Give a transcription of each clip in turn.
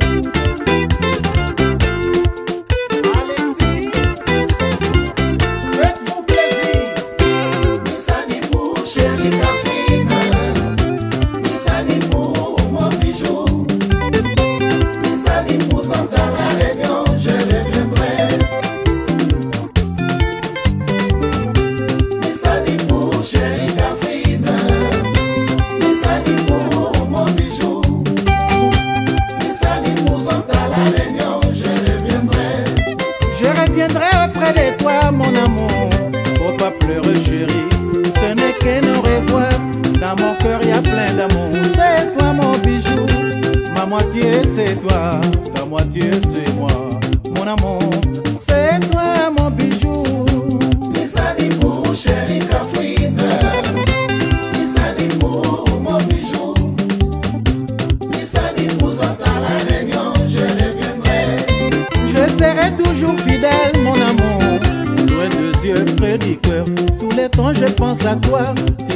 Música plein d'amour. C'est toi mon bijou, ma moitié c'est toi, ta moitié c'est moi. Mon amour, c'est toi mon bijou. Lisa Dimou, chérie Kafrine. Lisa Dimou, mon bijou. Lisa Dimou, sont à la réunion, je reviendrai. Je serai toujours fidèle, mon amour. Loin des yeux, près du cœur. Tous les temps, je pense à toi.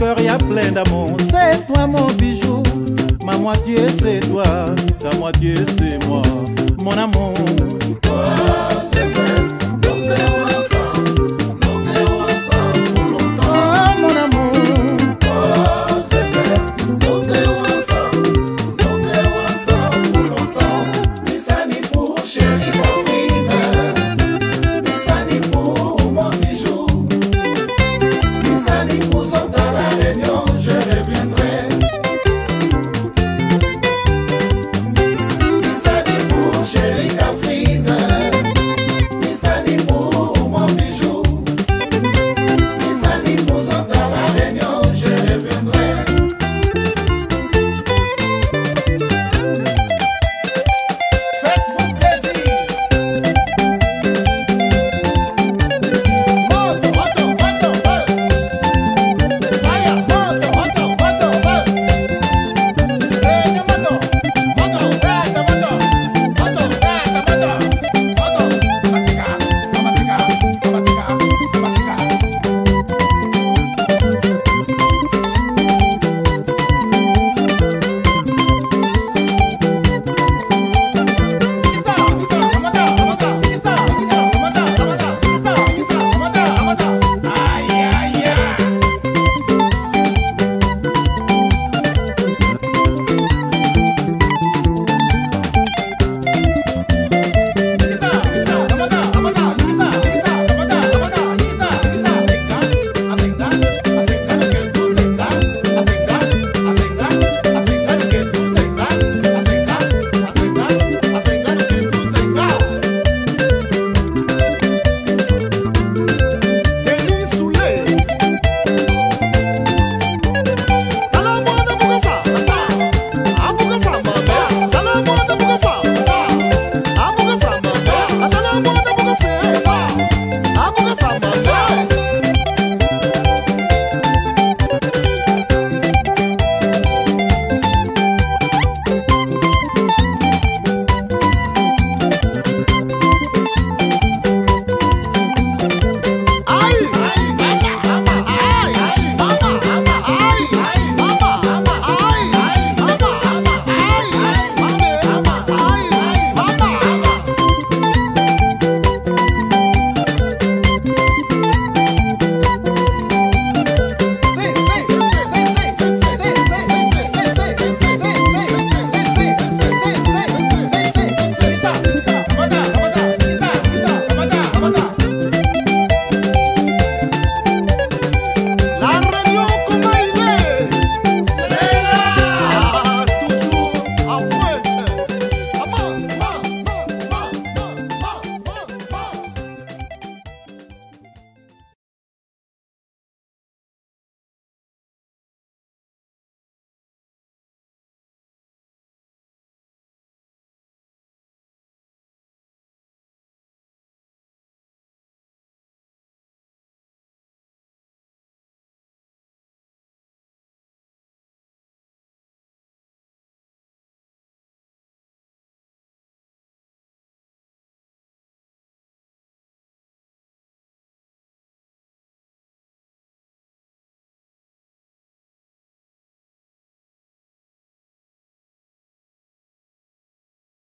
cœur y a plein d'amour. C'est toi mon bijou, ma moitié c'est toi, ta moitié c'est moi, mon amour.